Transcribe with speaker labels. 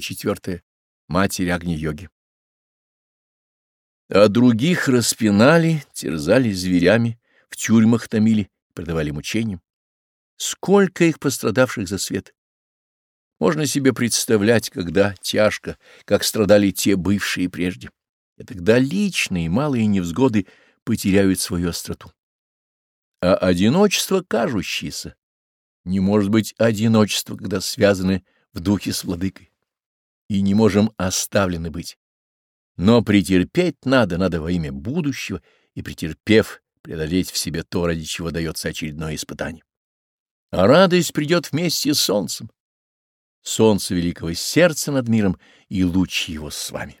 Speaker 1: 104. матери Агни-йоги. А других распинали, терзали зверями, в тюрьмах томили, предавали мучениям. Сколько их пострадавших за свет! Можно себе представлять, когда тяжко, как страдали те бывшие прежде. И тогда личные малые невзгоды потеряют свою остроту. А одиночество кажущееся не может быть одиночество, когда связаны в духе с владыкой и не можем оставлены быть. Но претерпеть надо, надо во имя будущего, и претерпев, преодолеть в себе то, ради чего дается очередное испытание. А радость придет вместе с солнцем. Солнце великого сердца над миром и луч его с вами.